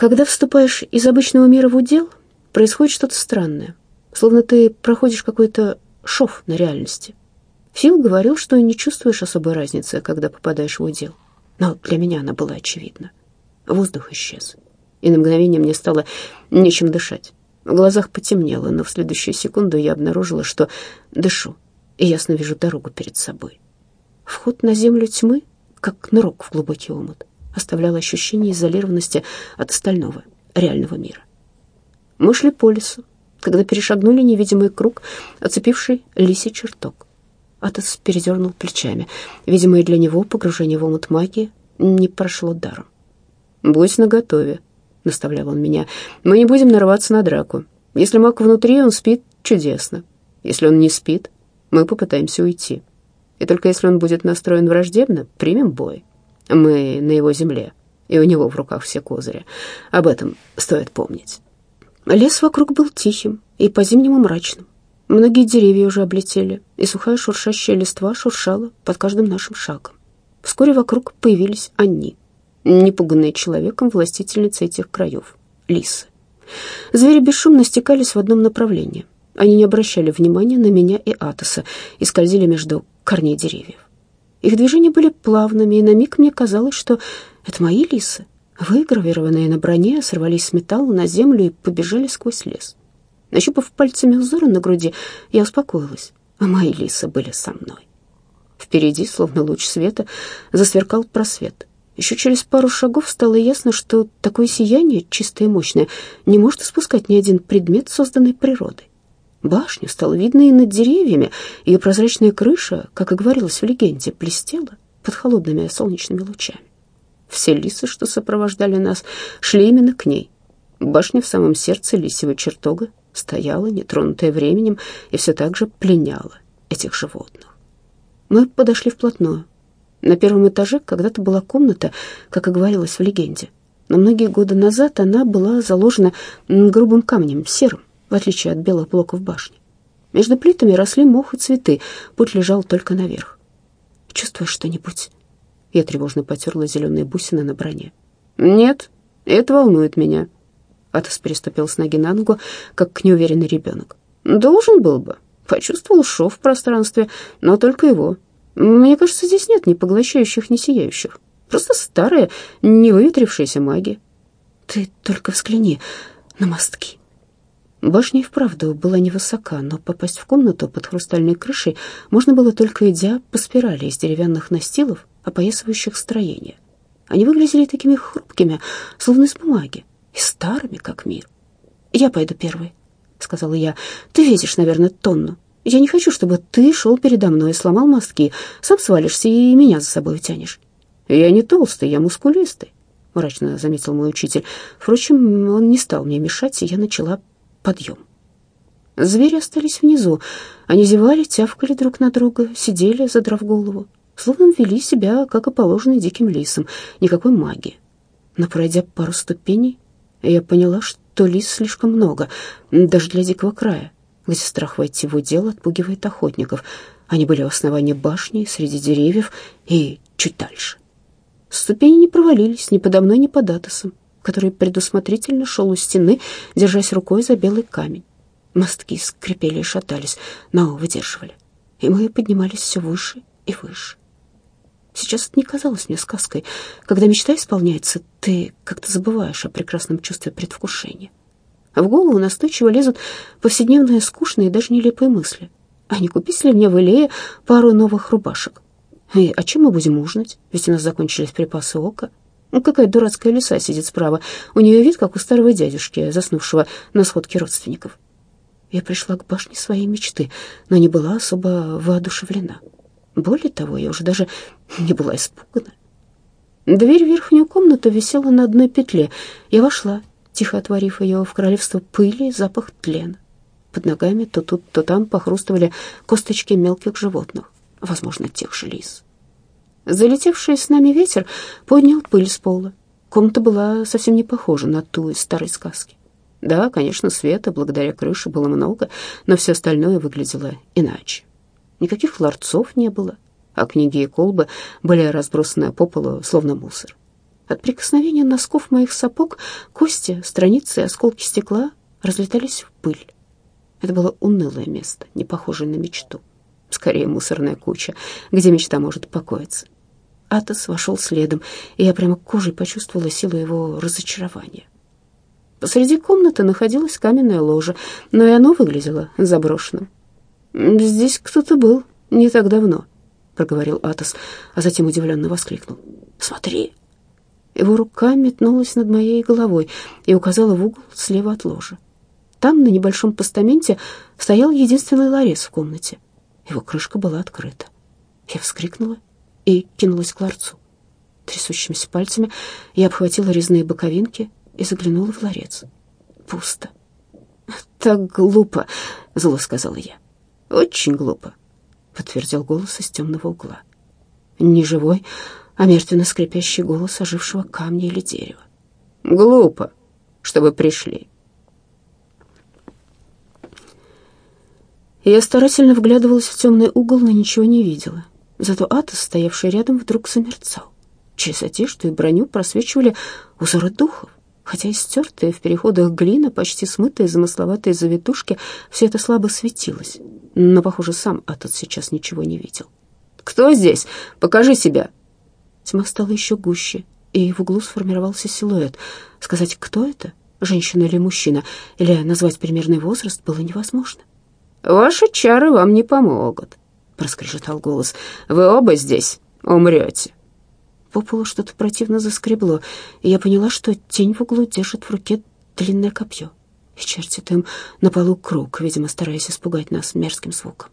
Когда вступаешь из обычного мира в удел, происходит что-то странное, словно ты проходишь какой-то шов на реальности. Фил говорил, что не чувствуешь особой разницы, когда попадаешь в удел. Но для меня она была очевидна. Воздух исчез, и на мгновение мне стало нечем дышать. В глазах потемнело, но в следующую секунду я обнаружила, что дышу, и ясно вижу дорогу перед собой. Вход на землю тьмы, как нырок в глубокий омут оставлял ощущение изолированности от остального, реального мира. Мы шли по лесу, когда перешагнули невидимый круг, оцепивший лисий чертог. Атос передернул плечами. Видимо, и для него погружение в омут магии не прошло даром. «Будь наготове», — наставлял он меня. «Мы не будем нарываться на драку. Если маг внутри, он спит чудесно. Если он не спит, мы попытаемся уйти. И только если он будет настроен враждебно, примем бой». Мы на его земле, и у него в руках все козыри. Об этом стоит помнить. Лес вокруг был тихим и по-зимнему мрачным. Многие деревья уже облетели, и сухая шуршащая листва шуршала под каждым нашим шагом. Вскоре вокруг появились они, непуганные человеком властительницы этих краев, лисы. Звери бесшумно стекались в одном направлении. Они не обращали внимания на меня и Атоса и скользили между корней деревьев. Их движения были плавными, и на миг мне казалось, что это мои лисы, выгравированные на броне, сорвались с металла на землю и побежали сквозь лес. Нащупав пальцами узоры на груди, я успокоилась, а мои лисы были со мной. Впереди, словно луч света, засверкал просвет. Еще через пару шагов стало ясно, что такое сияние, чистое и мощное, не может испускать ни один предмет, созданный природой. Башню стало видно и над деревьями. Ее прозрачная крыша, как и говорилось в легенде, блестела под холодными солнечными лучами. Все лисы, что сопровождали нас, шли именно к ней. Башня в самом сердце лисьего чертога стояла, нетронутая временем, и все так же пленяла этих животных. Мы подошли вплотную. На первом этаже когда-то была комната, как и говорилось в легенде. Но многие годы назад она была заложена грубым камнем, серым в отличие от белых блоков башни. Между плитами росли мох и цветы, путь лежал только наверх. «Чувствуешь что-нибудь?» Я тревожно потерла зеленые бусины на броне. «Нет, это волнует меня». Атос переступил с ноги на ногу, как неуверенный ребенок. «Должен был бы. Почувствовал шов в пространстве, но только его. Мне кажется, здесь нет ни поглощающих, ни сияющих. Просто старая, невыветрившаяся магия». «Ты только взгляни на мостки». Башня и вправду была невысока, но попасть в комнату под хрустальной крышей можно было только идя по спирали из деревянных настилов, опоясывающих строение. Они выглядели такими хрупкими, словно из бумаги, и старыми, как мир. «Я пойду первой», — сказала я. «Ты весишь, наверное, тонну. Я не хочу, чтобы ты шел передо мной и сломал мостки. Сам свалишься и меня за собой утянешь». «Я не толстый, я мускулистый», — мрачно заметил мой учитель. Впрочем, он не стал мне мешать, и я начала подъем. Звери остались внизу. Они зевали, тявкали друг на друга, сидели, задрав голову, словно вели себя, как и положено диким лисам, никакой магии. Но пройдя пару ступеней, я поняла, что лис слишком много, даже для дикого края, где страх войти в удел отпугивает охотников. Они были в основании башни, среди деревьев и чуть дальше. Ступени не провалились ни подо мной, ни под Атосом который предусмотрительно шел у стены, держась рукой за белый камень. Мостки скрипели и шатались, но выдерживали. И мы поднимались все выше и выше. Сейчас это не казалось мне сказкой. Когда мечта исполняется, ты как-то забываешь о прекрасном чувстве предвкушения. А в голову настойчиво лезут повседневные скучные и даже нелепые мысли. А не купить ли мне в Илее пару новых рубашек? И о чем мы будем ужинать? Ведь у нас закончились припасы ока. Ну, какая дурацкая лиса сидит справа. У нее вид, как у старого дядюшки, заснувшего на сходке родственников. Я пришла к башне своей мечты, но не была особо воодушевлена. Более того, я уже даже не была испугана. Дверь в верхнюю комнату висела на одной петле. Я вошла, тихо отворив ее в королевство пыли и запах тлена. Под ногами то тут, то там похрустывали косточки мелких животных, возможно, тех же лис. Залетевший с нами ветер поднял пыль с пола. Комната была совсем не похожа на ту из старой сказки. Да, конечно, света благодаря крыше было много, но все остальное выглядело иначе. Никаких ларцов не было, а книги и колбы были разбросаны по полу, словно мусор. От прикосновения носков моих сапог кости, страницы и осколки стекла разлетались в пыль. Это было унылое место, не похожее на мечту. Скорее, мусорная куча, где мечта может покоиться. Атос вошел следом, и я прямо кожей почувствовала силу его разочарования. Посреди комнаты находилась каменная ложа, но и оно выглядело заброшенным. «Здесь кто-то был не так давно», — проговорил Атос, а затем удивленно воскликнул. «Смотри!» Его рука метнулась над моей головой и указала в угол слева от ложа. Там, на небольшом постаменте, стоял единственный ларец в комнате. Его крышка была открыта. Я вскрикнула и кинулась к ларцу. Трясущимися пальцами я обхватила резные боковинки и заглянула в ларец. Пусто. «Так глупо», — зло сказала я. «Очень глупо», — подтвердил голос из темного угла. Не живой, а мертвенно скрипящий голос ожившего камня или дерева. «Глупо, чтобы пришли». Я старательно вглядывалась в темный угол, но ничего не видела. Зато Атос, стоявший рядом, вдруг замерцал. Через одежду и броню просвечивали узоры духов. Хотя и стертые в переходах глина, почти смытые замысловатые завитушки, все это слабо светилось. Но, похоже, сам Атос сейчас ничего не видел. «Кто здесь? Покажи себя!» Тьма стала еще гуще, и в углу сформировался силуэт. Сказать, кто это, женщина или мужчина, или назвать примерный возраст, было невозможно. «Ваши чары вам не помогут», проскрежетал голос. «Вы оба здесь умрете». По полу что-то противно заскребло, и я поняла, что тень в углу держит в руке длинное копье и чертит им на полу круг, видимо, стараясь испугать нас мерзким звуком.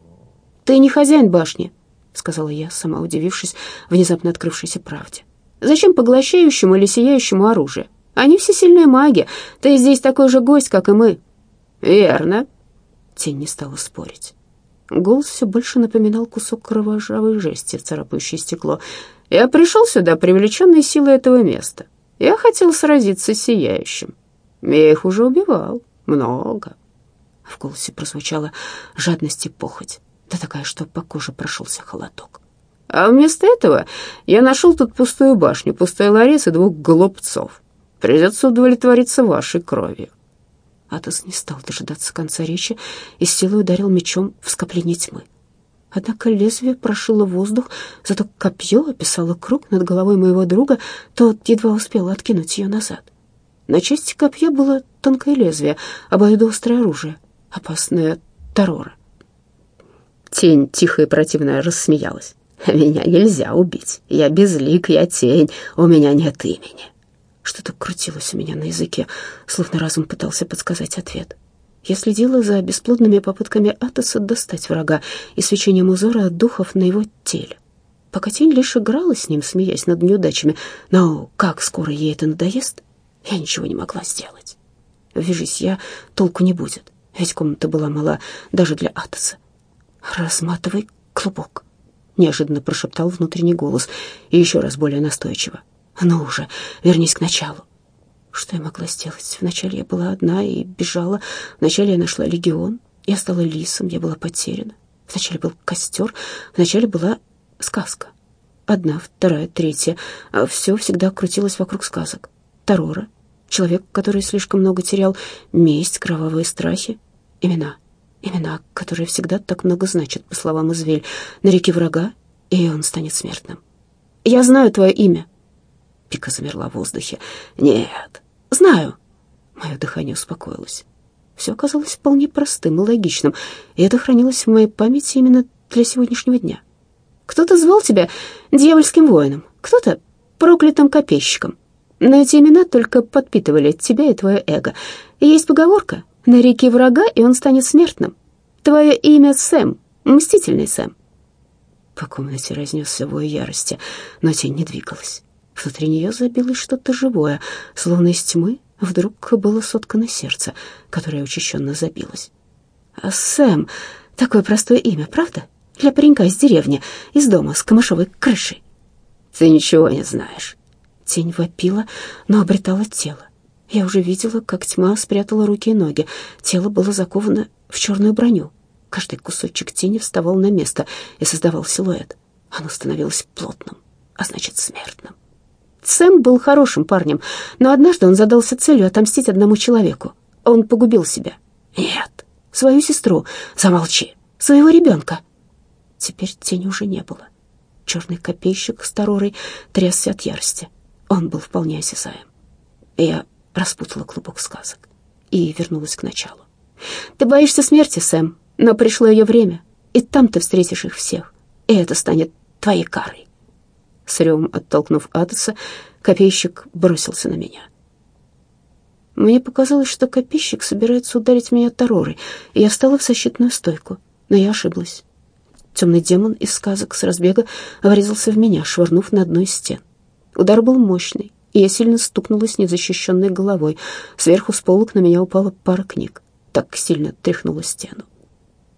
«Ты не хозяин башни», — сказала я, сама удивившись внезапно открывшейся правде. «Зачем поглощающему или сияющему оружие? Они все сильные маги. Ты здесь такой же гость, как и мы». «Верно», — тень не стала спорить. Голос все больше напоминал кусок кровожавой жести, царапающий стекло. «Я пришел сюда, привлеченной силой этого места. Я хотел сразиться с сияющим. Я их уже убивал. Много». В голосе прозвучала жадность и похоть, да такая, что по коже прошелся холодок. «А вместо этого я нашел тут пустую башню, пустой ларец и двух голубцов. Придется удовлетвориться вашей кровью». Атос не стал дожидаться конца речи и с силой ударил мечом в скопление тьмы. Однако лезвие прошило воздух, зато копье описало круг над головой моего друга, тот едва успел откинуть ее назад. На части копья было тонкое лезвие, обоюдоострое оружие, опасное Торора. Тень тихо и противно рассмеялась. «Меня нельзя убить. Я безлик, я тень, у меня нет имени». Что-то крутилось у меня на языке, словно разум пытался подсказать ответ. Я следила за бесплодными попытками Атоса достать врага и свечением узора духов на его теле. Пока тень лишь играла с ним, смеясь над неудачами, но как скоро ей это надоест, я ничего не могла сделать. Вяжись я, толку не будет, ведь комната была мала даже для Атоса. «Разматывай клубок», — неожиданно прошептал внутренний голос, и еще раз более настойчиво. Ну уже, вернись к началу. Что я могла сделать? Вначале я была одна и бежала. Вначале я нашла легион. Я стала лисом, я была потеряна. Вначале был костер, вначале была сказка. Одна, вторая, третья. А все всегда крутилось вокруг сказок. Тарора, человек, который слишком много терял, месть, кровавые страхи, имена. Имена, которые всегда так много значат, по словам Извель. На реке врага, и он станет смертным. «Я знаю твое имя», Пика замерла в воздухе. «Нет, знаю». Мое дыхание успокоилось. Все оказалось вполне простым и логичным, и это хранилось в моей памяти именно для сегодняшнего дня. Кто-то звал тебя дьявольским воином, кто-то проклятым копейщиком. Но эти имена только подпитывали тебя и твое эго. Есть поговорка «На реке врага, и он станет смертным». Твое имя Сэм, мстительный Сэм. По комнате разнесся вой ярости, но тень не двигалась. Внутри нее забилось что-то живое, словно из тьмы вдруг было соткано сердце, которое учащенно забилось. А «Сэм» — такое простое имя, правда? Для паренька из деревни, из дома с камышовой крышей. «Ты ничего не знаешь». Тень вопила, но обретала тело. Я уже видела, как тьма спрятала руки и ноги. Тело было заковано в черную броню. Каждый кусочек тени вставал на место и создавал силуэт. Оно становилось плотным, а значит, смертным. Сэм был хорошим парнем, но однажды он задался целью отомстить одному человеку. Он погубил себя. Нет, свою сестру. Замолчи. Своего ребенка. Теперь тени уже не было. Черный копейщик с Торорой трясся от ярости. Он был вполне осязаем. Я распутала клубок сказок и вернулась к началу. «Ты боишься смерти, Сэм, но пришло ее время, и там ты встретишь их всех, и это станет твоей карой». С ревом оттолкнув Атоса, копейщик бросился на меня. Мне показалось, что копейщик собирается ударить меня Торорой, и я встала в защитную стойку, но я ошиблась. Темный демон из сказок с разбега врезался в меня, швырнув на одну из стен. Удар был мощный, и я сильно стукнулась незащищенной головой. Сверху с полок на меня упала пара книг. Так сильно тряхнула стену.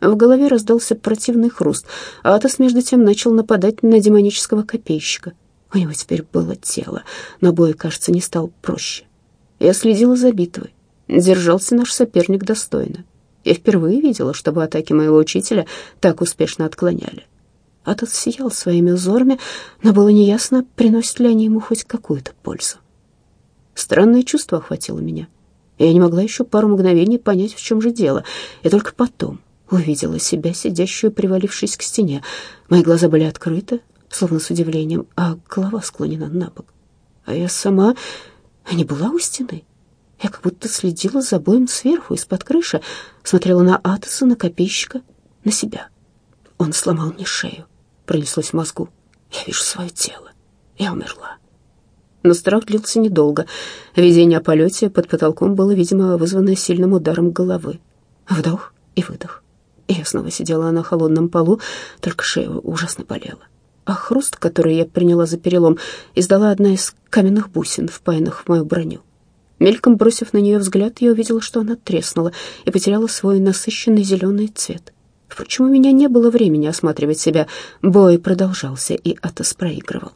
В голове раздался противный хруст, а Атос между тем начал нападать на демонического копейщика. У него теперь было тело, но бой, кажется, не стал проще. Я следила за битвой. Держался наш соперник достойно. Я впервые видела, чтобы атаки моего учителя так успешно отклоняли. Атос сиял своими узорами, но было неясно, приносят ли они ему хоть какую-то пользу. Странное чувство охватило меня. Я не могла еще пару мгновений понять, в чем же дело, и только потом увидела себя, сидящую, привалившись к стене. Мои глаза были открыты, словно с удивлением, а голова склонена на бок. А я сама не была у стены. Я как будто следила за боем сверху, из-под крыши, смотрела на Атоса, на копейщика, на себя. Он сломал мне шею, пронеслось в мозгу. Я вижу свое тело. Я умерла. Но страх длился недолго. Видение о полете под потолком было, видимо, вызвано сильным ударом головы. Вдох и выдох. Я снова сидела на холодном полу, только шея ужасно болела. А хруст, который я приняла за перелом, издала одна из каменных бусин, впаянных в мою броню. Мельком бросив на нее взгляд, я увидела, что она треснула и потеряла свой насыщенный зеленый цвет. Впрочем, у меня не было времени осматривать себя. Бой продолжался, и Атос проигрывал.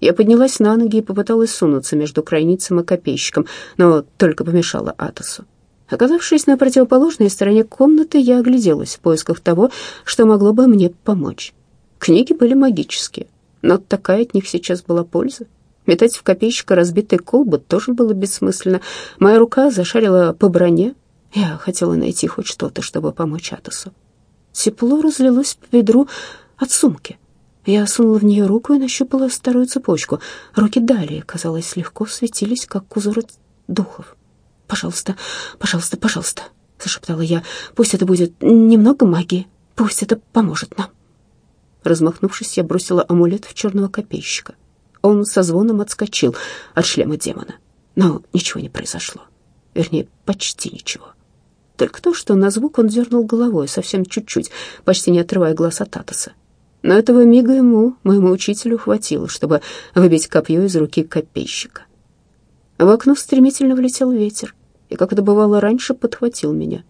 Я поднялась на ноги и попыталась сунуться между крайницем и копейщиком, но только помешала Атосу. Оказавшись на противоположной стороне комнаты, я огляделась в поисках того, что могло бы мне помочь. Книги были магические, но такая от них сейчас была польза. Метать в копейщика разбитый колбы тоже было бессмысленно. Моя рука зашарила по броне. Я хотела найти хоть что-то, чтобы помочь Атосу. Тепло разлилось по ведру от сумки. Я сунула в нее руку и нащупала старую цепочку. Руки далее, казалось, легко светились, как узоры духов. «Пожалуйста, пожалуйста, пожалуйста», — зашептала я. «Пусть это будет немного магии. Пусть это поможет нам». Размахнувшись, я бросила амулет в черного копейщика. Он со звоном отскочил от шлема демона. Но ничего не произошло. Вернее, почти ничего. Только то, что на звук он дернул головой совсем чуть-чуть, почти не отрывая глаз от Атоса. Но этого мига ему, моему учителю, хватило, чтобы выбить копье из руки копейщика. В окно стремительно влетел ветер, и, как это бывало раньше, подхватил меня.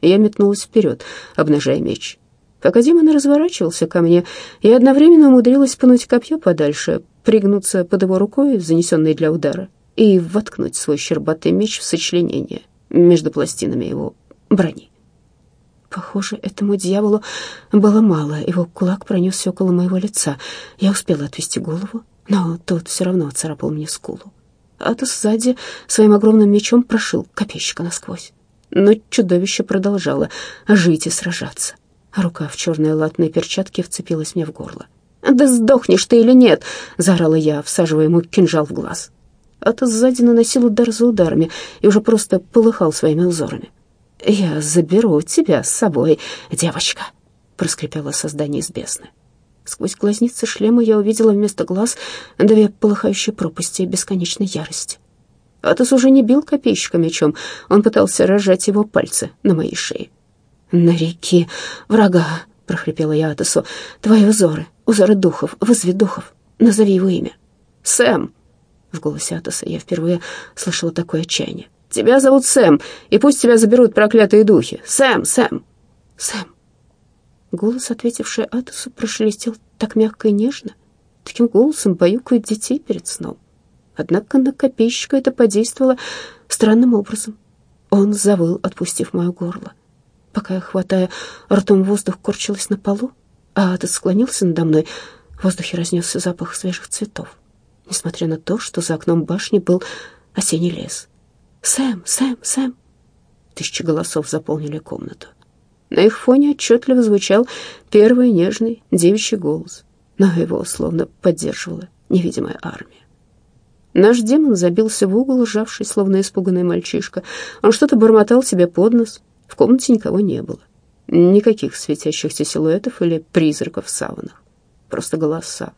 Я метнулась вперед, обнажая меч. Пока демон разворачивался ко мне, я одновременно умудрилась пнуть копье подальше, пригнуться под его рукой, занесенной для удара, и воткнуть свой щербатый меч в сочленение между пластинами его брони. Похоже, этому дьяволу было мало. Его кулак пронесся около моего лица. Я успела отвести голову, но тот все равно царапал мне скулу. Атос сзади своим огромным мечом прошил копейщика насквозь. Но чудовище продолжало жить и сражаться. Рука в черной латной перчатке вцепилась мне в горло. «Да сдохнешь ты или нет!» — заорала я, всаживая ему кинжал в глаз. Атос сзади наносил удар за ударами и уже просто полыхал своими узорами. «Я заберу тебя с собой, девочка», — проскрипело создание из бездны. Сквозь глазницы шлема я увидела вместо глаз две полыхающие пропасти бесконечной ярости. Атос уже не бил копейщика мечом, он пытался разжать его пальцы на моей шее. «На реке врага», — прохрипела я Атосу, — «твои узоры, узоры духов, вызови духов, назови его имя». «Сэм!» — в голосе Атоса я впервые слышала такое отчаяние. «Тебя зовут Сэм, и пусть тебя заберут проклятые духи. Сэм, Сэм, Сэм!» Голос, ответивший Атосу, прошелестел так мягко и нежно. Таким голосом баюкают детей перед сном. Однако на копейщика это подействовало странным образом. Он завыл, отпустив мое горло. Пока я, хватая ртом воздух, корчилась на полу, а Атос склонился надо мной, в воздухе разнесся запах свежих цветов. несмотря на то, что за окном башни был осенний лес. «Сэм, Сэм, Сэм!» Тысячи голосов заполнили комнату. На их фоне отчетливо звучал первый нежный девичий голос, но его словно поддерживала невидимая армия. Наш демон забился в угол, сжавшись, словно испуганный мальчишка. Он что-то бормотал себе под нос. В комнате никого не было. Никаких светящихся силуэтов или призраков в саванах. Просто голоса,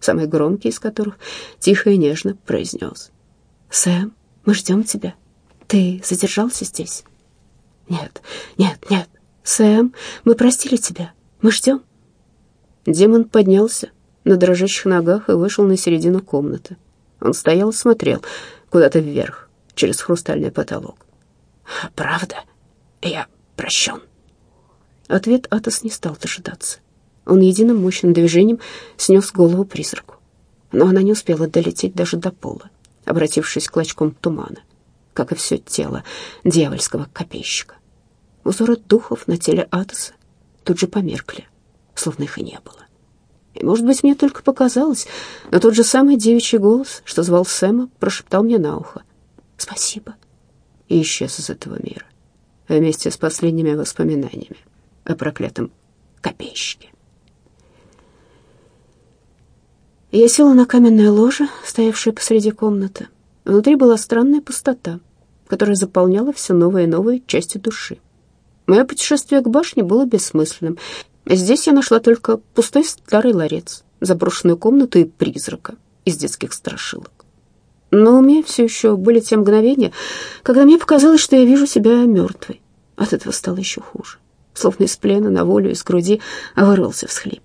самый громкий из которых тихо и нежно произнес. «Сэм, мы ждем тебя. Ты задержался здесь?» «Нет, нет, нет. Сэм, мы простили тебя. Мы ждем». Демон поднялся на дрожащих ногах и вышел на середину комнаты. Он стоял и смотрел куда-то вверх, через хрустальный потолок. «Правда? Я прощен?» Ответ Атос не стал дожидаться. Он единым мощным движением снес голову призраку. Но она не успела долететь даже до пола, обратившись клочком тумана, как и все тело дьявольского копейщика. Узоры духов на теле Атоса тут же померкли, словно их и не было. И, может быть, мне только показалось, но тот же самый девичий голос, что звал Сэма, прошептал мне на ухо «Спасибо» и исчез из этого мира вместе с последними воспоминаниями о проклятом копейщике. Я села на каменное ложе, стоявшее посреди комнаты. Внутри была странная пустота, которая заполняла все новые и новые части души. Мое путешествие к башне было бессмысленным. Здесь я нашла только пустой старый ларец, заброшенную комнату и призрака из детских страшилок. Но у меня все еще были те мгновения, когда мне показалось, что я вижу себя мертвой. От этого стало еще хуже. Словно из плена на волю из груди вырвался всхлип.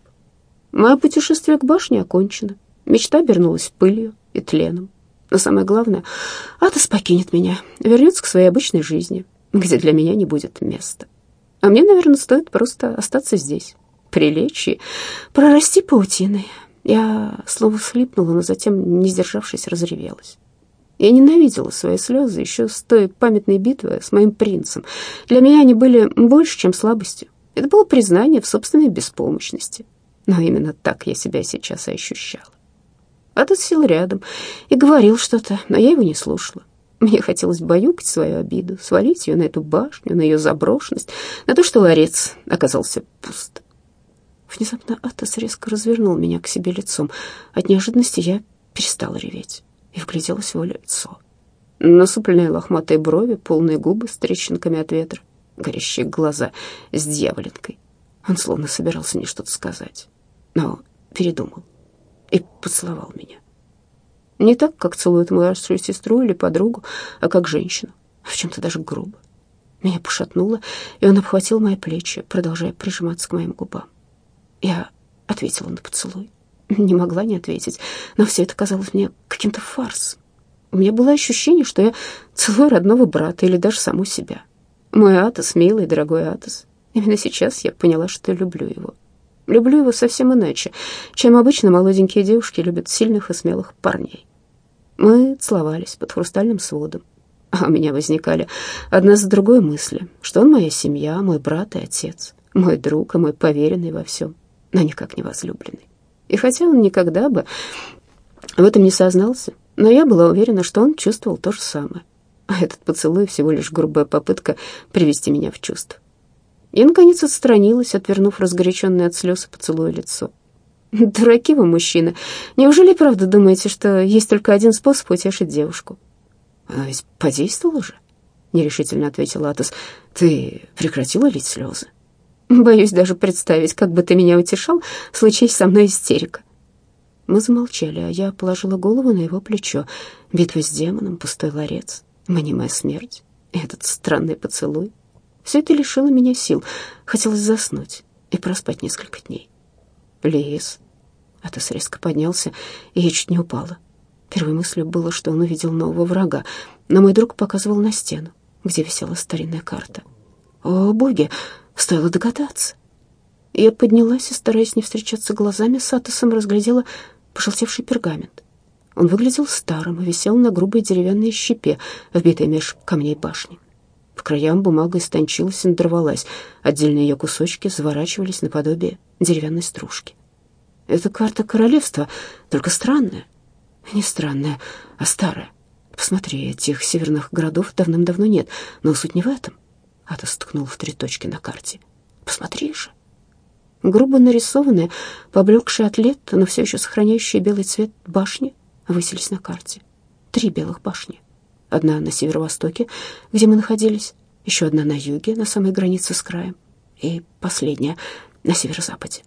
Мое путешествие к башне окончено. Мечта обернулась пылью и тленом. Но самое главное, Атос покинет меня, вернется к своей обычной жизни, где для меня не будет места. А мне, наверное, стоит просто остаться здесь, прилечь и прорасти паутиной. Я слово всхлипнула, но затем, не сдержавшись, разревелась. Я ненавидела свои слезы еще с той памятной битвы с моим принцем. Для меня они были больше, чем слабостью. Это было признание в собственной беспомощности. Но именно так я себя сейчас и ощущала. А тот сел рядом и говорил что-то, но я его не слушала. Мне хотелось баюкать свою обиду, свалить ее на эту башню, на ее заброшенность, на то, что ларец оказался пуст. Внезапно Атос резко развернул меня к себе лицом. От неожиданности я перестала реветь и вгляделась в его лицо. Насупленные лохматые брови, полные губы с трещинками от ветра, горящие глаза с дьяволинкой. Он словно собирался мне что-то сказать но передумал и поцеловал меня. Не так, как целует младшую сестру или подругу, а как женщину, в чем-то даже грубо. Меня пошатнуло, и он обхватил мои плечи, продолжая прижиматься к моим губам. Я ответила на поцелуй. Не могла не ответить, но все это казалось мне каким-то фарсом. У меня было ощущение, что я целую родного брата или даже саму себя. Мой Атос, милый, дорогой Атос. Именно сейчас я поняла, что люблю его. Люблю его совсем иначе, чем обычно молоденькие девушки любят сильных и смелых парней. Мы целовались под хрустальным сводом, а у меня возникали одна за другой мысли, что он моя семья, мой брат и отец, мой друг и мой поверенный во всем, но никак не возлюбленный. И хотя он никогда бы в этом не сознался, но я была уверена, что он чувствовал то же самое. А этот поцелуй всего лишь грубая попытка привести меня в чувство. Я, наконец, отстранилась, отвернув разгоряченное от слез и поцелуя лицо. «Дураки вы, мужчины. Неужели правда думаете, что есть только один способ утешить девушку?» «А ведь подействовало же», — нерешительно ответила Атос. «Ты прекратила лить слезы?» «Боюсь даже представить, как бы ты меня утешал, случись со мной истерика». Мы замолчали, а я положила голову на его плечо. Битва с демоном, пустой ларец, мнимая смерть, этот странный поцелуй. Все это лишило меня сил. Хотелось заснуть и проспать несколько дней. Лис. Атос резко поднялся, и я чуть не упала. Первой мыслью было, что он увидел нового врага, но мой друг показывал на стену, где висела старинная карта. О, боги, стоило догадаться. Я поднялась и, стараясь не встречаться глазами с Атосом, разглядела пожелтевший пергамент. Он выглядел старым и висел на грубой деревянной щепе, вбитой меж камней башни. Краям бумага истончилась и надорвалась. Отдельные ее кусочки заворачивались наподобие деревянной стружки. Это карта королевства, только странная. Не странная, а старая. Посмотри, этих северных городов давным-давно нет, но суть не в этом. Атос ткнул в три точки на карте. Посмотри же. Грубо нарисованные, поблекшие от лет, но все еще сохраняющие белый цвет башни высились на карте. Три белых башни. Одна на северо-востоке, где мы находились, еще одна на юге, на самой границе с краем, и последняя на северо-западе.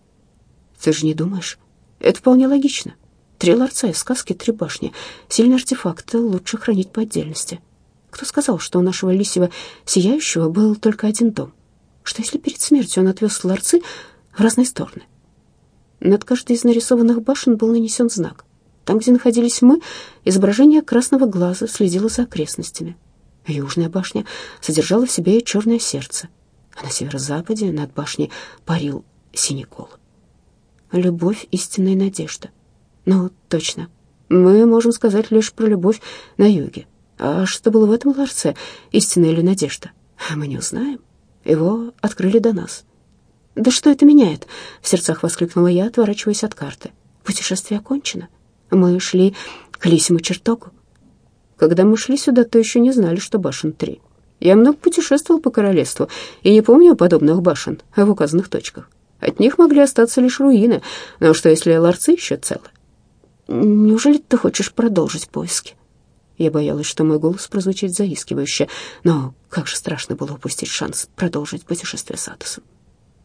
Ты же не думаешь? Это вполне логично. Три ларца из сказки, три башни. Сильные артефакты лучше хранить по отдельности. Кто сказал, что у нашего лисьего сияющего был только один дом? Что если перед смертью он отвез ларцы в разные стороны? Над каждой из нарисованных башен был нанесен знак. Там, где находились мы, изображение красного глаза следило за окрестностями. Южная башня содержала в себе черное сердце, а на северо-западе над башней парил синий колокол. Любовь — истинная надежда. Ну, точно. Мы можем сказать лишь про любовь на юге. А что было в этом ларце, истина или надежда? Мы не узнаем. Его открыли до нас. «Да что это меняет?» — в сердцах воскликнула я, отворачиваясь от карты. «Путешествие окончено. Мы шли к лисему чертогу. Когда мы шли сюда, то еще не знали, что башен три. Я много путешествовал по королевству и не помню подобных башен в указанных точках. От них могли остаться лишь руины. Но что, если ларцы еще целы? Неужели ты хочешь продолжить поиски? Я боялась, что мой голос прозвучит заискивающе, но как же страшно было упустить шанс продолжить путешествие с Атосом.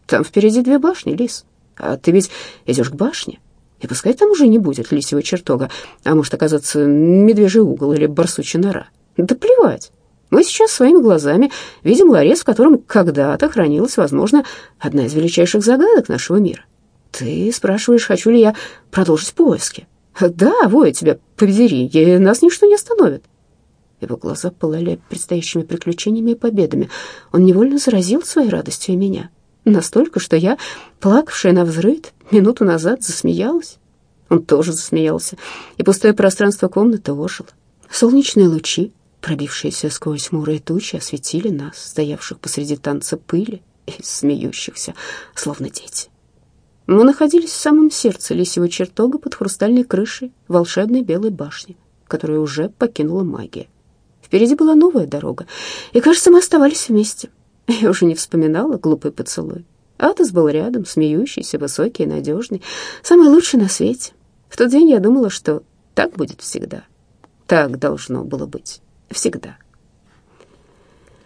Там впереди две башни, Лис. А ты ведь идешь к башне? И пускай там уже не будет лисьего чертога, а может оказаться медвежий угол или барсучья нора. Да плевать. Мы сейчас своими глазами видим ларец, в котором когда-то хранилась, возможно, одна из величайших загадок нашего мира. Ты спрашиваешь, хочу ли я продолжить поиски. Да, воя тебя, поведери, и нас ничто не остановит. Его глаза пылали предстоящими приключениями и победами. Он невольно заразил своей радостью и меня. Настолько, что я, плакавшая на взрыв, минуту назад засмеялась. Он тоже засмеялся, и пустое пространство комнаты ожило. Солнечные лучи пробившиеся сквозь хмурые тучи, осветили нас, стоявших посреди танца пыли и смеющихся, словно дети. Мы находились в самом сердце лисьего чертога под хрустальной крышей волшебной белой башни, которую уже покинула магия. Впереди была новая дорога, и, кажется, мы оставались вместе. Я уже не вспоминала глупый поцелуй. Атос был рядом, смеющийся, высокий, надежный, самый лучший на свете. В тот день я думала, что так будет всегда. Так должно было быть всегда.